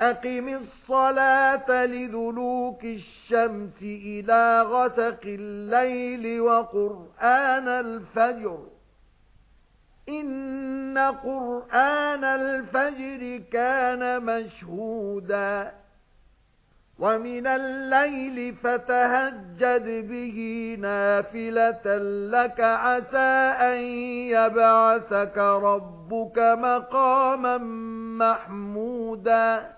أَقِمِ الصَّلَاةَ لِدُلُوكِ الشَّمْسِ إِلَى غَسَقِ اللَّيْلِ وَقُرْآنَ الْفَجْرِ إِنَّ قُرْآنَ الْفَجْرِ كَانَ مَشْهُودًا وَمِنَ اللَّيْلِ فَتَهَجَّدْ بِهِ نَافِلَةً لَّكَ عَسَىٰ أَن يَبْعَثَكَ رَبُّكَ مَقَامًا مَّحْمُودًا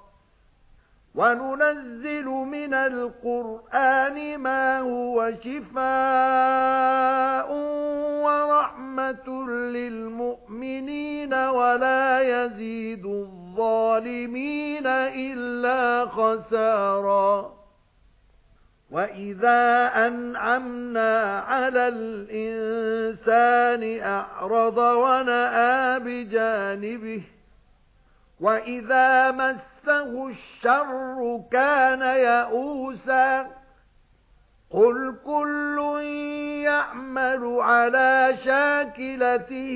وَنُنَزِّلُ مِنَ الْقُرْآنِ مَا هُوَ شِفَاءٌ وَرَحْمَةٌ لِلْمُؤْمِنِينَ وَلَا يَزِيدُ الظَّالِمِينَ إِلَّا خَسَارًا. وَإِذَا أَنْعَمْنَا عَلَى الْإِنسَانِ أَعْرَضَ وَنَأَىٰ بِجَانِبِهِ وَإِذَا مَسَّهُ الشَّرُّ كَانَ يَئُوسًا قُلْ كُلٌّ يَعْمَلُ عَلَى شَاكِلَتِهِ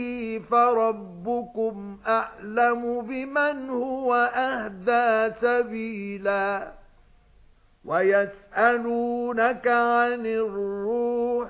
فَرَبُّكُمْ أَعْلَمُ بِمَنْ هُوَ أَهْدَى سَبِيلًا وَيَسْأَلُونَكَ عَنِ الرُّوحِ